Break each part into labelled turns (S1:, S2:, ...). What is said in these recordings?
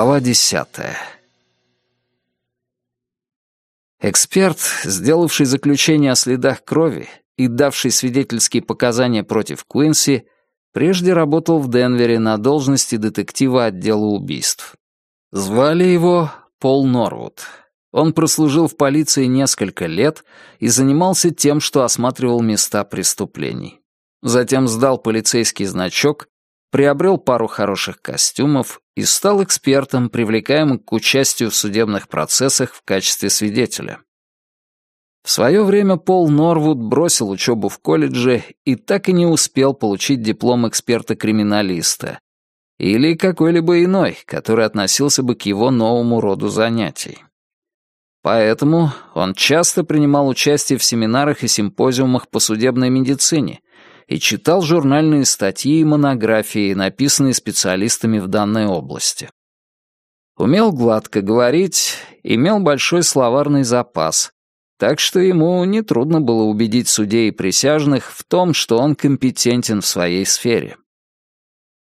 S1: Глава десятая. Эксперт, сделавший заключение о следах крови и давший свидетельские показания против Куинси, прежде работал в Денвере на должности детектива отдела убийств. Звали его Пол Норвуд. Он прослужил в полиции несколько лет и занимался тем, что осматривал места преступлений. Затем сдал полицейский значок, приобрел пару хороших костюмов и стал экспертом, привлекаемым к участию в судебных процессах в качестве свидетеля. В свое время Пол Норвуд бросил учебу в колледже и так и не успел получить диплом эксперта-криминалиста или какой-либо иной, который относился бы к его новому роду занятий. Поэтому он часто принимал участие в семинарах и симпозиумах по судебной медицине и читал журнальные статьи и монографии, написанные специалистами в данной области. Умел гладко говорить, имел большой словарный запас, так что ему нетрудно было убедить судей и присяжных в том, что он компетентен в своей сфере.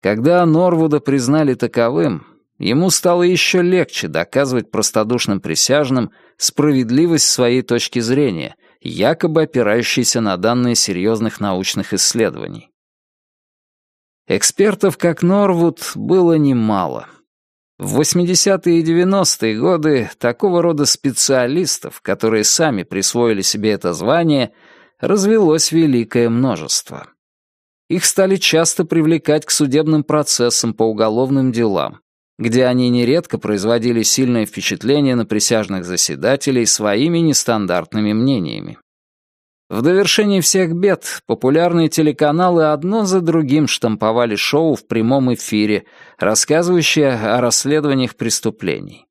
S1: Когда Норвуда признали таковым, Ему стало еще легче доказывать простодушным присяжным справедливость своей точки зрения, якобы опирающейся на данные серьезных научных исследований. Экспертов, как Норвуд, было немало. В 80-е и 90-е годы такого рода специалистов, которые сами присвоили себе это звание, развелось великое множество. Их стали часто привлекать к судебным процессам по уголовным делам, где они нередко производили сильное впечатление на присяжных заседателей своими нестандартными мнениями. В довершении всех бед популярные телеканалы одно за другим штамповали шоу в прямом эфире, рассказывающие о расследованиях преступлений.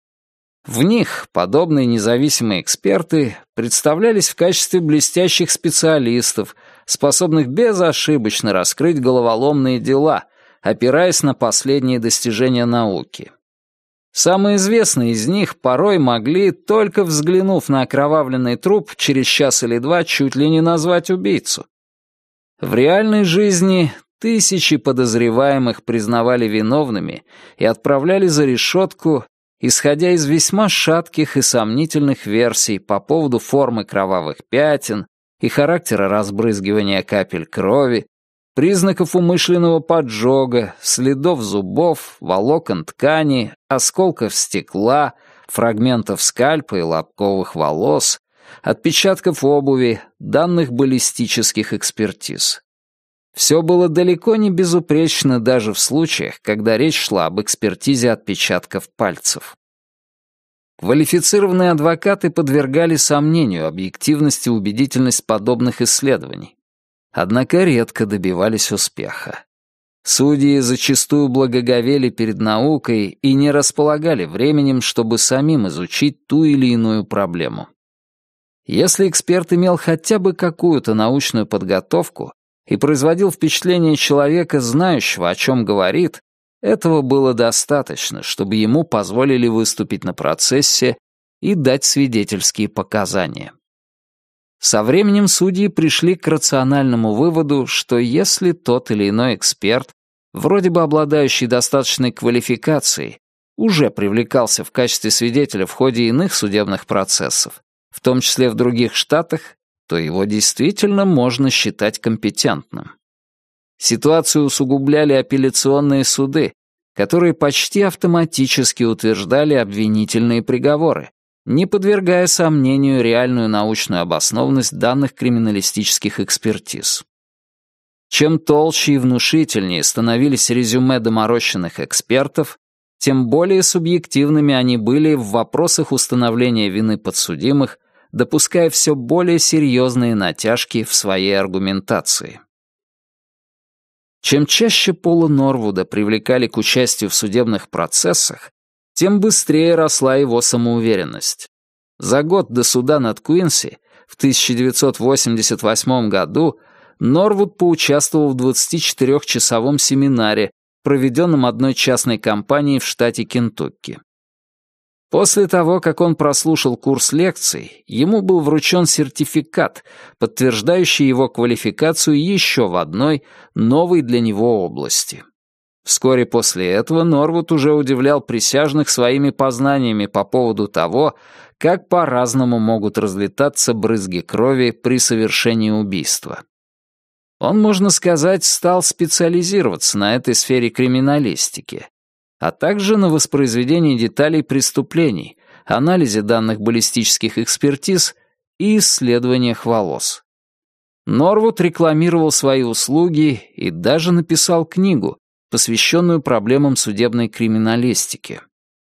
S1: В них подобные независимые эксперты представлялись в качестве блестящих специалистов, способных безошибочно раскрыть головоломные дела, опираясь на последние достижения науки. Самые известные из них порой могли, только взглянув на окровавленный труп, через час или два чуть ли не назвать убийцу. В реальной жизни тысячи подозреваемых признавали виновными и отправляли за решетку, исходя из весьма шатких и сомнительных версий по поводу формы кровавых пятен и характера разбрызгивания капель крови, признаков умышленного поджога, следов зубов, волокон ткани, осколков стекла, фрагментов скальпа и лобковых волос, отпечатков обуви, данных баллистических экспертиз. Все было далеко не безупречно даже в случаях, когда речь шла об экспертизе отпечатков пальцев. Квалифицированные адвокаты подвергали сомнению объективность и убедительность подобных исследований однако редко добивались успеха. Судьи зачастую благоговели перед наукой и не располагали временем, чтобы самим изучить ту или иную проблему. Если эксперт имел хотя бы какую-то научную подготовку и производил впечатление человека, знающего, о чем говорит, этого было достаточно, чтобы ему позволили выступить на процессе и дать свидетельские показания. Со временем судьи пришли к рациональному выводу, что если тот или иной эксперт, вроде бы обладающий достаточной квалификацией, уже привлекался в качестве свидетеля в ходе иных судебных процессов, в том числе в других штатах, то его действительно можно считать компетентным. Ситуацию усугубляли апелляционные суды, которые почти автоматически утверждали обвинительные приговоры, не подвергая сомнению реальную научную обоснованность данных криминалистических экспертиз. Чем толще и внушительнее становились резюме доморощенных экспертов, тем более субъективными они были в вопросах установления вины подсудимых, допуская все более серьезные натяжки в своей аргументации. Чем чаще Пола Норвуда привлекали к участию в судебных процессах, тем быстрее росла его самоуверенность. За год до суда над Куинси в 1988 году Норвуд поучаствовал в 24-часовом семинаре, проведенном одной частной компанией в штате Кентукки. После того, как он прослушал курс лекций, ему был вручен сертификат, подтверждающий его квалификацию еще в одной, новой для него области. Вскоре после этого Норвуд уже удивлял присяжных своими познаниями по поводу того, как по-разному могут разлетаться брызги крови при совершении убийства. Он, можно сказать, стал специализироваться на этой сфере криминалистики, а также на воспроизведении деталей преступлений, анализе данных баллистических экспертиз и исследованиях волос. Норвуд рекламировал свои услуги и даже написал книгу, посвященную проблемам судебной криминалистики.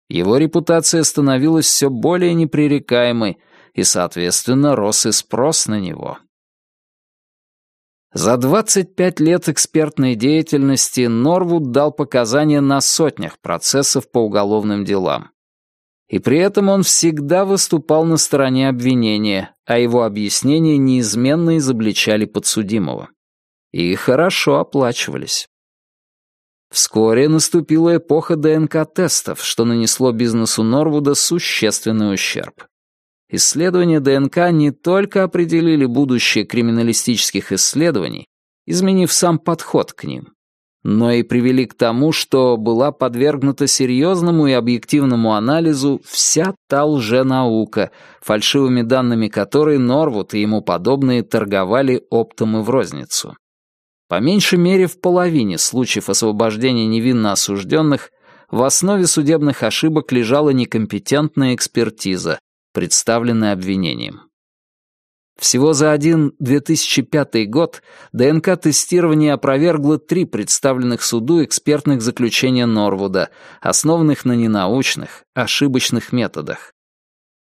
S1: Его репутация становилась все более непререкаемой, и, соответственно, рос и спрос на него. За 25 лет экспертной деятельности Норвуд дал показания на сотнях процессов по уголовным делам. И при этом он всегда выступал на стороне обвинения, а его объяснения неизменно изобличали подсудимого. И хорошо оплачивались. Вскоре наступила эпоха ДНК-тестов, что нанесло бизнесу Норвуда существенный ущерб. Исследования ДНК не только определили будущее криминалистических исследований, изменив сам подход к ним, но и привели к тому, что была подвергнута серьезному и объективному анализу вся та лженаука, фальшивыми данными которой Норвуд и ему подобные торговали оптом и в розницу. По меньшей мере в половине случаев освобождения невинно осужденных в основе судебных ошибок лежала некомпетентная экспертиза, представленная обвинением. Всего за один 2005 год ДНК-тестирование опровергло три представленных суду экспертных заключения Норвуда, основанных на ненаучных, ошибочных методах.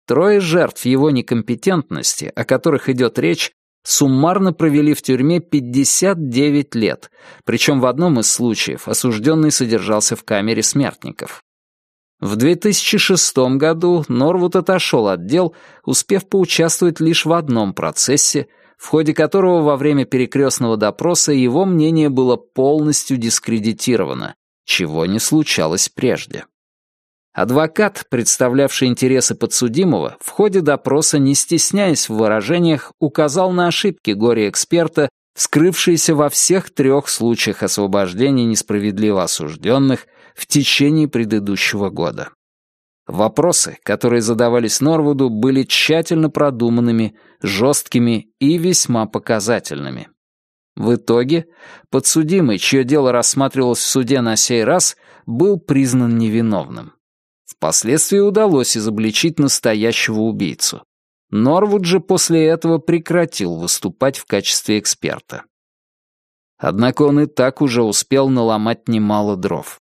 S1: Трое жертв его некомпетентности, о которых идет речь, суммарно провели в тюрьме 59 лет, причем в одном из случаев осужденный содержался в камере смертников. В 2006 году Норвуд отошел от дел, успев поучаствовать лишь в одном процессе, в ходе которого во время перекрестного допроса его мнение было полностью дискредитировано, чего не случалось прежде. Адвокат, представлявший интересы подсудимого, в ходе допроса, не стесняясь в выражениях, указал на ошибки горе-эксперта, скрывшиеся во всех трех случаях освобождения несправедливо осужденных в течение предыдущего года. Вопросы, которые задавались Норвуду, были тщательно продуманными, жесткими и весьма показательными. В итоге подсудимый, чье дело рассматривалось в суде на сей раз, был признан невиновным. Впоследствии удалось изобличить настоящего убийцу. Норвуд же после этого прекратил выступать в качестве эксперта. Однако он и так уже успел наломать немало дров.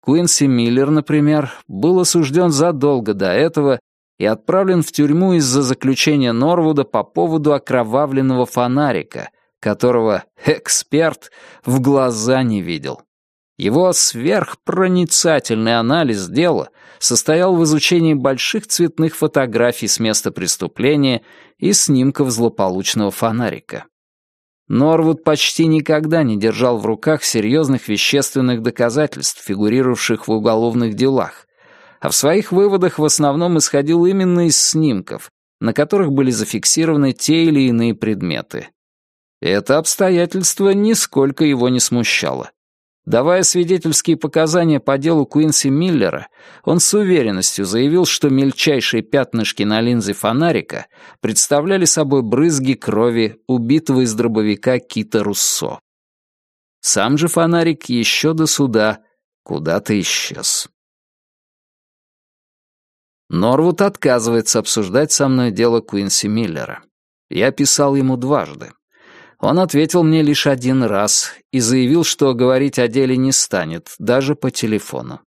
S1: Куинси Миллер, например, был осужден задолго до этого и отправлен в тюрьму из-за заключения Норвуда по поводу окровавленного фонарика, которого эксперт в глаза не видел. Его сверхпроницательный анализ дела состоял в изучении больших цветных фотографий с места преступления и снимков злополучного фонарика. Норвуд почти никогда не держал в руках серьезных вещественных доказательств, фигурировавших в уголовных делах, а в своих выводах в основном исходил именно из снимков, на которых были зафиксированы те или иные предметы. Это обстоятельство нисколько его не смущало. Давая свидетельские показания по делу Куинси Миллера, он с уверенностью заявил, что мельчайшие пятнышки на линзе фонарика представляли собой брызги крови убитого из дробовика Кита Руссо. Сам же фонарик еще до суда куда-то исчез. Норвуд отказывается обсуждать со мной дело Куинси Миллера. Я писал ему дважды. Он ответил мне лишь один раз и заявил, что говорить о деле не станет, даже по телефону.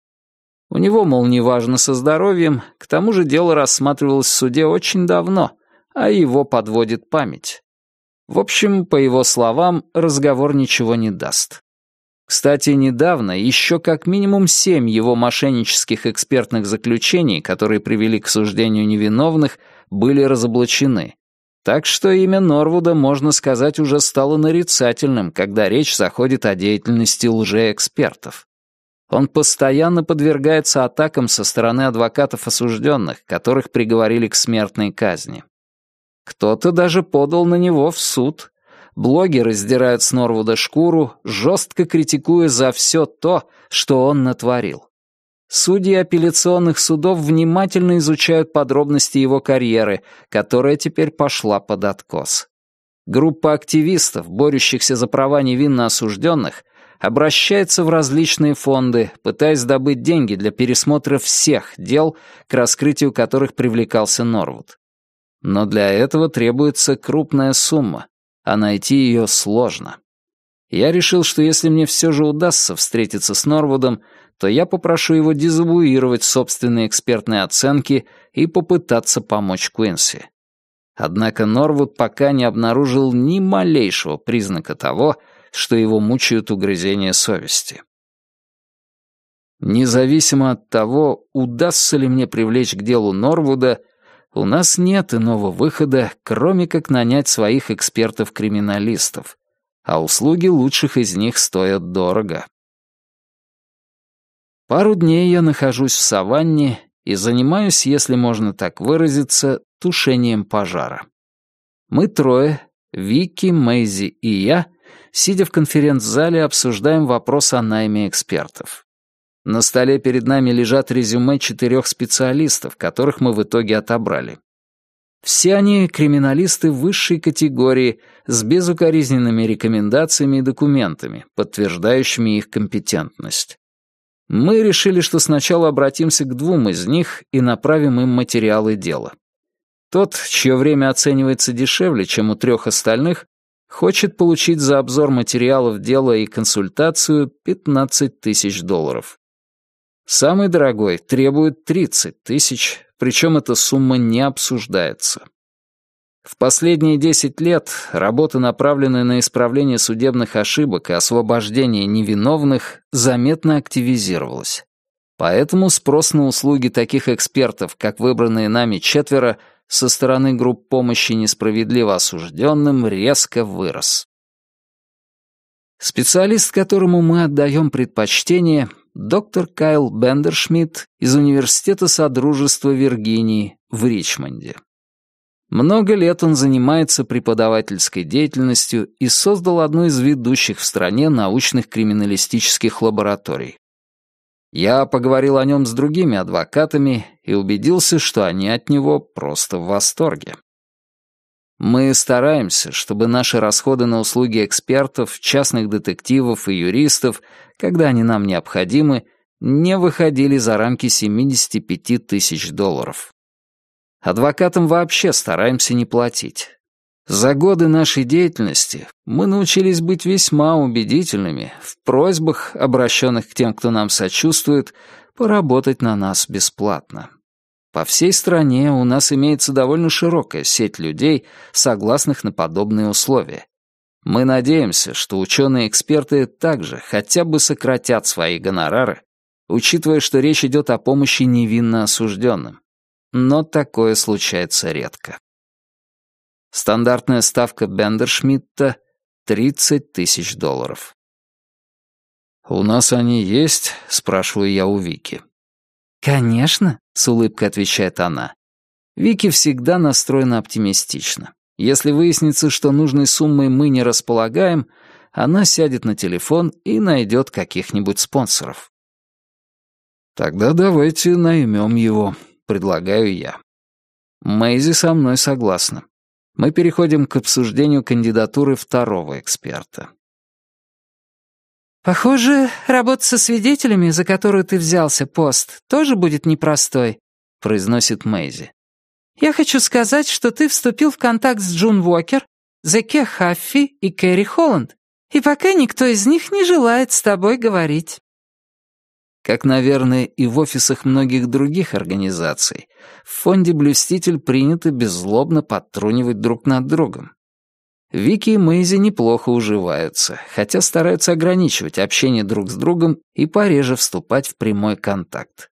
S1: У него, мол, неважно со здоровьем, к тому же дело рассматривалось в суде очень давно, а его подводит память. В общем, по его словам, разговор ничего не даст. Кстати, недавно еще как минимум семь его мошеннических экспертных заключений, которые привели к суждению невиновных, были разоблачены, так что имя Норвуда, можно сказать, уже стало нарицательным, когда речь заходит о деятельности лжеэкспертов. Он постоянно подвергается атакам со стороны адвокатов осужденных, которых приговорили к смертной казни. Кто-то даже подал на него в суд. Блоги раздирают с Норвуда шкуру, жестко критикуя за все то, что он натворил. Судьи апелляционных судов внимательно изучают подробности его карьеры, которая теперь пошла под откос. Группа активистов, борющихся за права невинно осужденных, обращается в различные фонды, пытаясь добыть деньги для пересмотра всех дел, к раскрытию которых привлекался Норвуд. Но для этого требуется крупная сумма, а найти ее сложно. Я решил, что если мне все же удастся встретиться с Норвудом, то я попрошу его дезавуировать собственные экспертные оценки и попытаться помочь Куинси. Однако Норвуд пока не обнаружил ни малейшего признака того, что его мучают угрызения совести. Независимо от того, удастся ли мне привлечь к делу Норвуда, у нас нет иного выхода, кроме как нанять своих экспертов-криминалистов, а услуги лучших из них стоят дорого. Пару дней я нахожусь в саванне и занимаюсь, если можно так выразиться, тушением пожара. Мы трое, Вики, Мэйзи и я, сидя в конференц-зале, обсуждаем вопрос о найме экспертов. На столе перед нами лежат резюме четырех специалистов, которых мы в итоге отобрали. Все они криминалисты высшей категории с безукоризненными рекомендациями и документами, подтверждающими их компетентность. Мы решили, что сначала обратимся к двум из них и направим им материалы дела. Тот, чье время оценивается дешевле, чем у трех остальных, хочет получить за обзор материалов дела и консультацию 15 тысяч долларов. Самый дорогой требует 30 тысяч, причем эта сумма не обсуждается. В последние 10 лет работа, направленная на исправление судебных ошибок и освобождение невиновных, заметно активизировалась. Поэтому спрос на услуги таких экспертов, как выбранные нами четверо, со стороны групп помощи несправедливо осужденным резко вырос. Специалист, которому мы отдаем предпочтение, доктор Кайл Бендершмидт из Университета Содружества Виргинии в Ричмонде. Много лет он занимается преподавательской деятельностью и создал одну из ведущих в стране научных криминалистических лабораторий. Я поговорил о нем с другими адвокатами и убедился, что они от него просто в восторге. Мы стараемся, чтобы наши расходы на услуги экспертов, частных детективов и юристов, когда они нам необходимы, не выходили за рамки 75 тысяч долларов. Адвокатам вообще стараемся не платить. За годы нашей деятельности мы научились быть весьма убедительными в просьбах, обращенных к тем, кто нам сочувствует, поработать на нас бесплатно. По всей стране у нас имеется довольно широкая сеть людей, согласных на подобные условия. Мы надеемся, что ученые-эксперты также хотя бы сократят свои гонорары, учитывая, что речь идет о помощи невинно осужденным но такое случается редко. Стандартная ставка Бендершмитта — 30 тысяч долларов. «У нас они есть?» — спрашиваю я у Вики. «Конечно», — с улыбкой отвечает она. Вики всегда настроена оптимистично. Если выяснится, что нужной суммой мы не располагаем, она сядет на телефон и найдет каких-нибудь спонсоров. «Тогда давайте наймем его», предлагаю я. Мэйзи со мной согласна. Мы переходим к обсуждению кандидатуры второго эксперта.
S2: «Похоже, работа со свидетелями, за которую ты взялся, пост, тоже будет непростой», — произносит Мэйзи. «Я хочу сказать, что ты вступил в контакт с Джун Уокер, Зеке Хаффи и Кэрри Холланд, и пока никто из них не желает с тобой говорить».
S1: Как, наверное, и в офисах многих других организаций, в фонде «Блюститель» принято беззлобно подтрунивать друг над другом. Вики и Мэйзи неплохо уживаются, хотя стараются ограничивать общение друг с другом и пореже вступать в прямой контакт.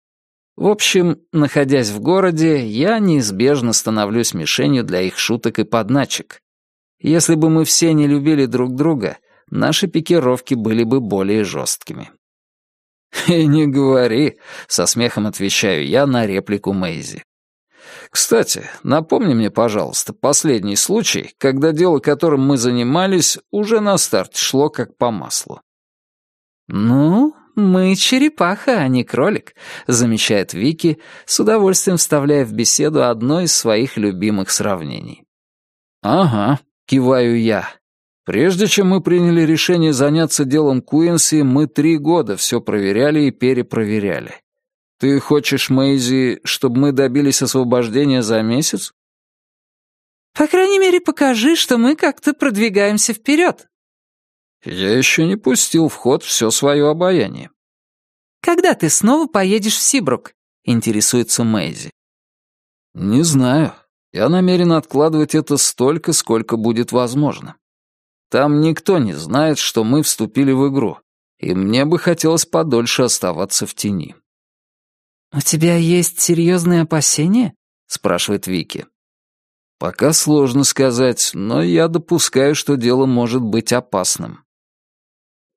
S1: В общем, находясь в городе, я неизбежно становлюсь мишенью для их шуток и подначек. Если бы мы все не любили друг друга, наши пикировки были бы более жесткими. «И не говори», — со смехом отвечаю я на реплику Мэйзи. Кстати, напомни мне, пожалуйста, последний случай, когда дело, которым мы занимались, уже на старте шло как по маслу.
S2: «Ну, мы черепаха, а не кролик», — замечает Вики, с удовольствием вставляя в беседу одно из своих любимых сравнений.
S1: «Ага», — киваю я. «Прежде чем мы приняли решение заняться делом Куинси, мы три года все проверяли и перепроверяли. Ты хочешь, Мэйзи, чтобы мы добились освобождения за месяц?
S2: По крайней мере, покажи, что мы как-то продвигаемся вперед.
S1: Я еще не пустил в ход все свое обаяние.
S2: Когда ты снова поедешь в Сибрук? Интересуется Мэйзи.
S1: Не знаю. Я намерен откладывать это столько, сколько будет возможно. Там никто не знает, что мы вступили в игру, и мне бы хотелось подольше оставаться в тени.
S2: «У тебя есть серьезные опасения?» — спрашивает Вики.
S1: «Пока сложно сказать, но я допускаю, что дело может быть опасным.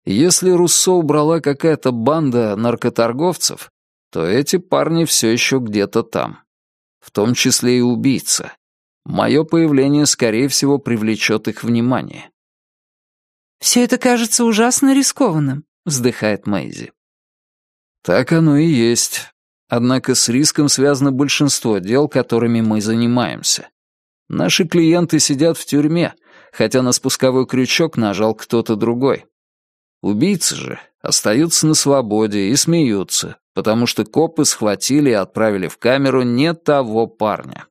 S1: Если Руссо убрала какая-то банда наркоторговцев, то эти парни все еще где-то там. В том числе и убийца. Мое появление, скорее всего, привлечет их внимание».
S2: «Все это кажется ужасно рискованным», — вздыхает Мэйзи.
S1: «Так оно и есть. Однако с риском связано большинство дел, которыми мы занимаемся. Наши клиенты сидят в тюрьме, хотя на спусковой крючок нажал кто-то другой. Убийцы же остаются на свободе и смеются, потому что копы схватили и отправили в камеру не того парня.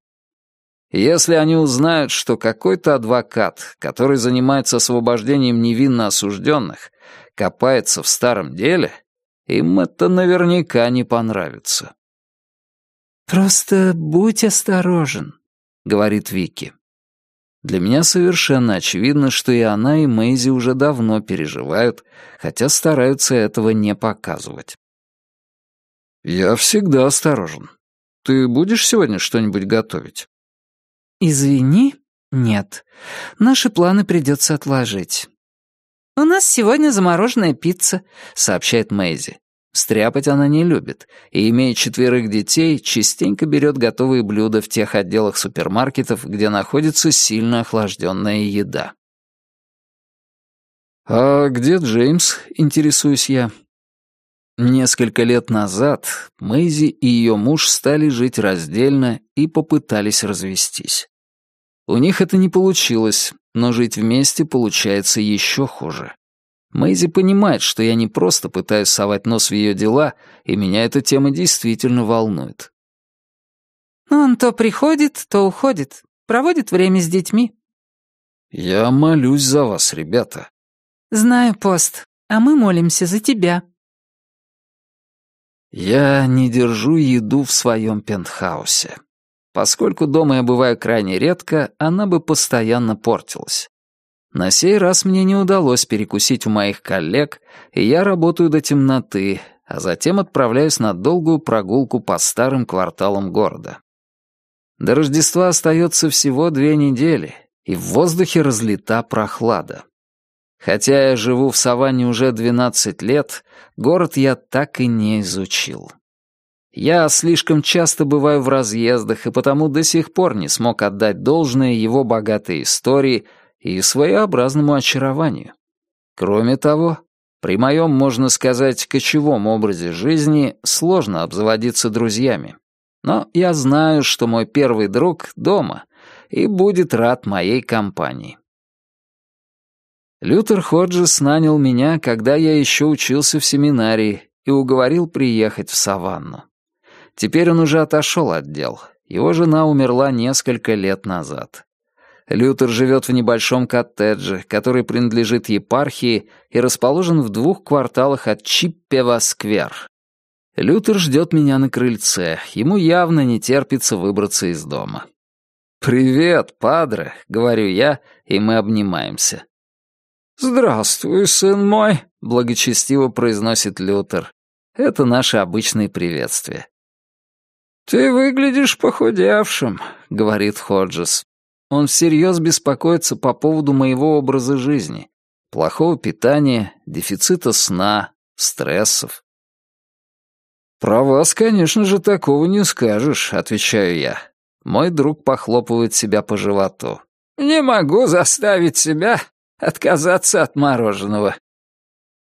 S1: Если они узнают, что какой-то адвокат, который занимается освобождением невинно осужденных, копается в старом деле — им это наверняка не понравится.
S2: «Просто будь осторожен», — говорит Вики.
S1: Для меня совершенно очевидно, что и она, и Мэйзи уже давно переживают, хотя стараются этого не показывать. «Я всегда осторожен. Ты будешь сегодня что-нибудь готовить?»
S2: «Извини, нет. Наши планы придется отложить. «У нас сегодня замороженная пицца», — сообщает Мэйзи. Стряпать она не любит, и, имея четверых детей, частенько берет готовые блюда в тех отделах супермаркетов, где находится сильно охлажденная еда. «А где Джеймс?» — интересуюсь я. Несколько лет назад Мэйзи и ее муж стали жить раздельно и попытались развестись. У них это не получилось, но жить вместе получается еще хуже. Мэйзи понимает, что я не просто пытаюсь совать нос в ее дела, и меня эта тема действительно волнует. Он то приходит, то уходит, проводит время с детьми.
S1: Я молюсь за вас, ребята.
S2: Знаю, пост, а мы молимся за тебя.
S1: Я не держу еду в своем пентхаусе. Поскольку дома я бываю крайне редко, она бы постоянно портилась. На сей раз мне не удалось перекусить у моих коллег, и я работаю до темноты, а затем отправляюсь на долгую прогулку по старым кварталам города. До Рождества остается всего две недели, и в воздухе разлита прохлада. Хотя я живу в саванне уже 12 лет, город я так и не изучил. Я слишком часто бываю в разъездах и потому до сих пор не смог отдать должное его богатой истории и своеобразному очарованию. Кроме того, при моем, можно сказать, кочевом образе жизни сложно обзаводиться друзьями. Но я знаю, что мой первый друг дома и будет рад моей компании. Лютер Ходжес нанял меня, когда я еще учился в семинарии, и уговорил приехать в Саванну. Теперь он уже отошел от дел. Его жена умерла несколько лет назад. Лютер живет в небольшом коттедже, который принадлежит епархии и расположен в двух кварталах от Чиппева-сквер. Лютер ждет меня на крыльце, ему явно не терпится выбраться из дома. «Привет, падре», — говорю я, и мы обнимаемся. «Здравствуй, сын мой», — благочестиво произносит Лютер. Это наши обычные приветствия. «Ты выглядишь похудевшим», — говорит Ходжес. Он всерьез беспокоится по поводу моего образа жизни, плохого питания, дефицита сна, стрессов. «Про вас, конечно же, такого не скажешь», — отвечаю я. Мой друг похлопывает себя по животу.
S3: «Не могу заставить себя отказаться от мороженого».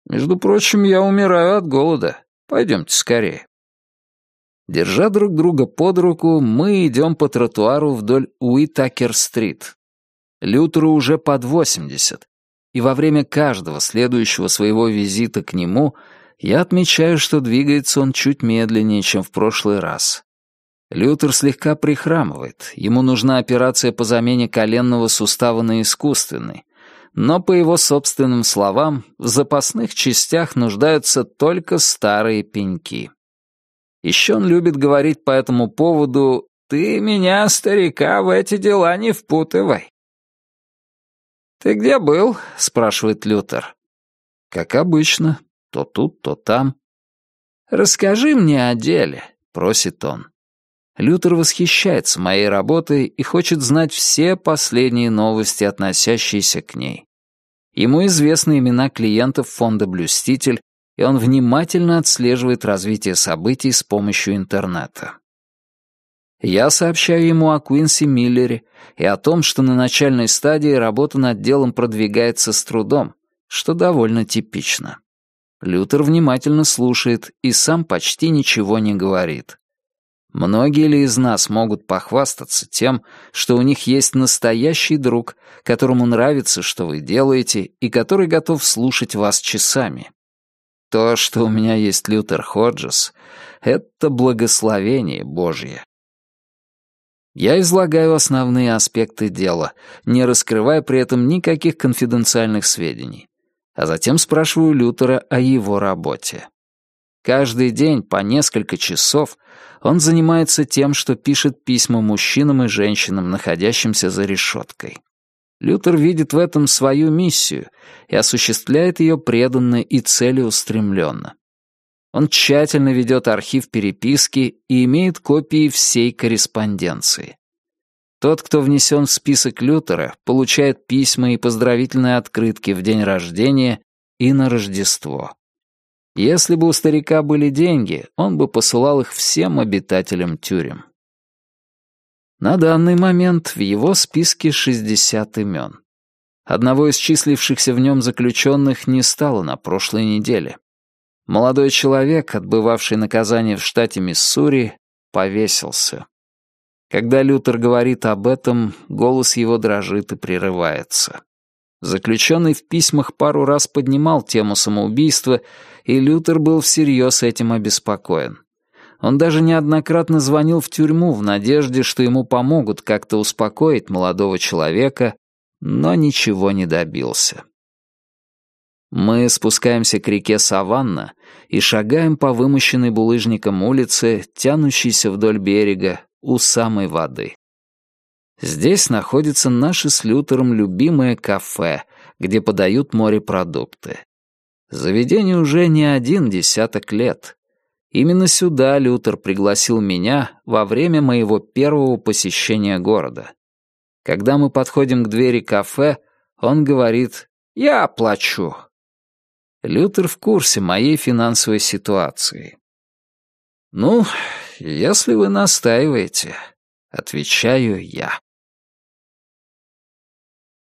S1: «Между прочим, я умираю от голода. Пойдемте скорее». Держа друг друга под руку, мы идем по тротуару вдоль Уитакер-стрит. Лютеру уже под 80, и во время каждого следующего своего визита к нему я отмечаю, что двигается он чуть медленнее, чем в прошлый раз. Лютер слегка прихрамывает, ему нужна операция по замене коленного сустава на искусственный, но, по его собственным словам, в запасных частях нуждаются только старые пеньки. Еще он любит говорить по этому поводу «Ты меня, старика, в эти дела не впутывай». «Ты где был?» — спрашивает Лютер. «Как обычно, то тут, то там». «Расскажи мне о деле», — просит он. Лютер восхищается моей работой и хочет знать все последние новости, относящиеся к ней. Ему известны имена клиентов фонда «Блюститель», и он внимательно отслеживает развитие событий с помощью интернета. Я сообщаю ему о Куинси Миллере и о том, что на начальной стадии работа над делом продвигается с трудом, что довольно типично. Лютер внимательно слушает и сам почти ничего не говорит. Многие ли из нас могут похвастаться тем, что у них есть настоящий друг, которому нравится, что вы делаете, и который готов слушать вас часами? То, что у меня есть Лютер Ходжес, — это благословение Божье. Я излагаю основные аспекты дела, не раскрывая при этом никаких конфиденциальных сведений, а затем спрашиваю Лютера о его работе. Каждый день по несколько часов он занимается тем, что пишет письма мужчинам и женщинам, находящимся за решеткой. Лютер видит в этом свою миссию и осуществляет ее преданно и целеустремленно. Он тщательно ведет архив переписки и имеет копии всей корреспонденции. Тот, кто внесен в список Лютера, получает письма и поздравительные открытки в день рождения и на Рождество. Если бы у старика были деньги, он бы посылал их всем обитателям тюрем. На данный момент в его списке 60 имен. Одного из числившихся в нем заключенных не стало на прошлой неделе. Молодой человек, отбывавший наказание в штате Миссури, повесился. Когда Лютер говорит об этом, голос его дрожит и прерывается. Заключенный в письмах пару раз поднимал тему самоубийства, и Лютер был всерьез этим обеспокоен. Он даже неоднократно звонил в тюрьму в надежде, что ему помогут как-то успокоить молодого человека, но ничего не добился. Мы спускаемся к реке Саванна и шагаем по вымощенной булыжником улице, тянущейся вдоль берега, у самой воды. Здесь находится наше с Лютером любимое кафе, где подают морепродукты. Заведение уже не один десяток лет, Именно сюда Лютер пригласил меня во время моего первого посещения города. Когда мы подходим к двери кафе, он говорит «Я оплачу». Лютер в курсе моей финансовой ситуации. «Ну, если вы настаиваете», — отвечаю я.